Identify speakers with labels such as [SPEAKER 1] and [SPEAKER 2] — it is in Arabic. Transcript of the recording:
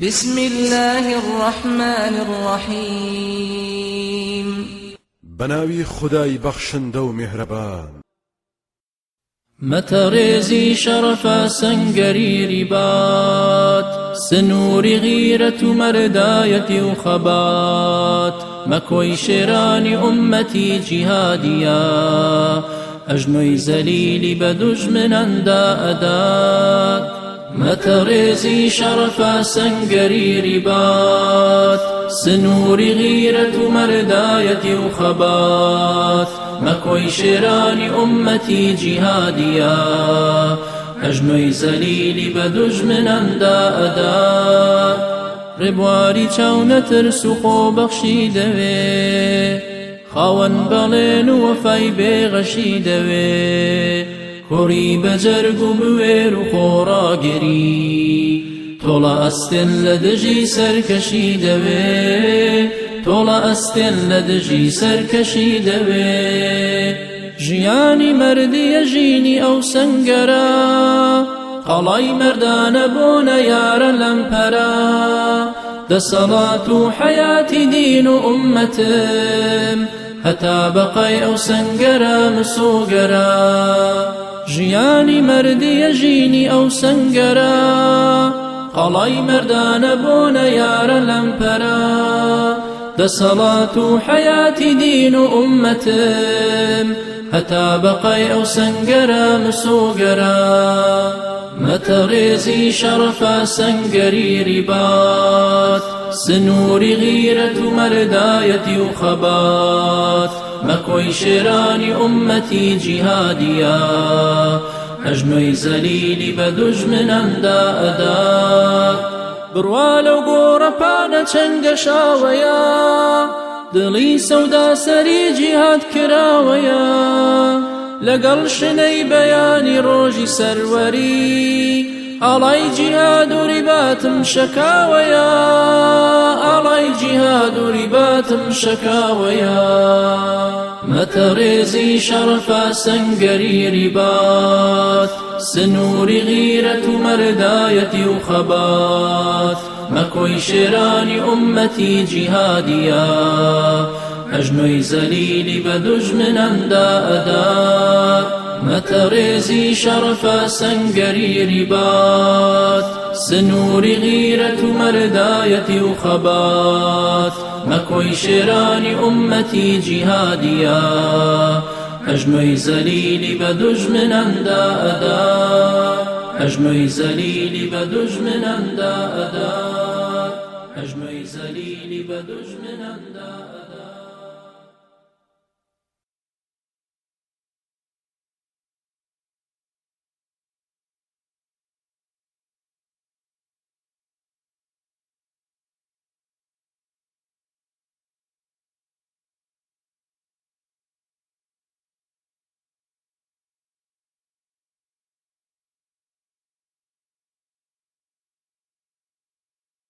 [SPEAKER 1] بسم الله الرحمن الرحيم.
[SPEAKER 2] بناوي خداي بخشن دو مهربان.
[SPEAKER 3] متريزي شرف سنگري ربات سنوري غيرة مرداية وخبات مكوي شيران أمتي جهاديا أجنوي زليل بدج من أندا أدات متريزي شرف سنگري ربات سنوري غيرة مرداية وخبات مكوي شيران أمتي جهاديا أجنوي زليل بدج من أندا أدا. ڕێبواری چاو نەترس و بەخشی دەوێ خاوەن بەڵێن و کوڕی بەجەرگ و بوێر و خۆڕاگەری تۆڵە ئەستێن لە دژی سەرکەشی دەوێ تۆڵە ئەستێن لە دژی سەرکەشی دەوێ ژیانی مردیە ژینی ئەو سنگەرە قەڵای مردانە بۆنە یارە لەمپەرە دەسەڵات و حەیاتی دین و ئومەتم هەتا بەقای ئەو سنگەرە مسوگەرە ژیانی مردیە ژینی ئەو سنگەرە قەڵای مردانە بۆنە یارە لەمپەرە دەسەڵات و حەیاتی دین و ئومەتم هەتا بەقای ئەو سنگەرە مسوگەرە مەتەڕێزی شەڕەفە سنگەری ریبات سنووری غیرەت و مەردایەتی و خەبات مەکۆی شێرانی ئومەتی جیهادیە. ئەژنۆی زەلیلی بە دوژمنەمدا ئەدا. بڕوا لەو گۆڕەپانە چەندە شاوەیە. دڵی سەودا سەری جیهاد کراوەیە. لەگەڵ شنەی بەیانی ڕۆژی سەروەری ئاڵای جیهاد و ریباتم شەکاوەیە ئاڵای جیهاد و ریباتم شەکاوەیە مەتەڕێزی شەڕفە سەنگەری ریبات سنووری غیرەت و مەردایەتی و خەبات مەکۆی شێرانی ئومەتی جیهادیە ئەژنۆی زەلیلی بە دوژمنەمدا ئەدات مەتەڕێزی شەڕفە سەنگەری ریبات سنووری غیرەت و مەردایەتی و خەبات مەکۆی شێرانی ئومەتی جیهادیە ئەژنۆی زەلیلی بە دوژمنەمدا ئەدا ئەژنۆی زەلیلی بە دوژمنەمدا ئەدا ئەژنۆی زەلیلی بە دوژمنەمدا ئەدا